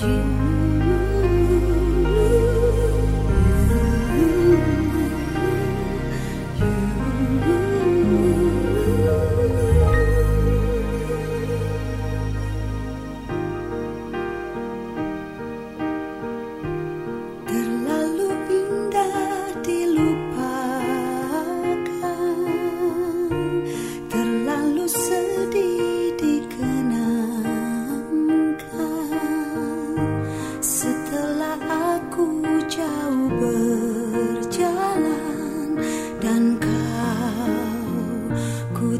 云 ku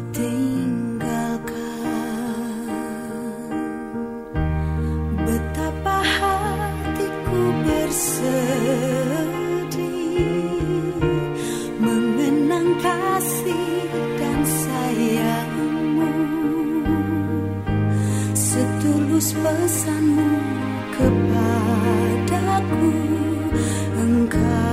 Betapa hatiku bersedih Mengenang kasih dan sayangmu. Setulus pesanmu kepadaku Engkau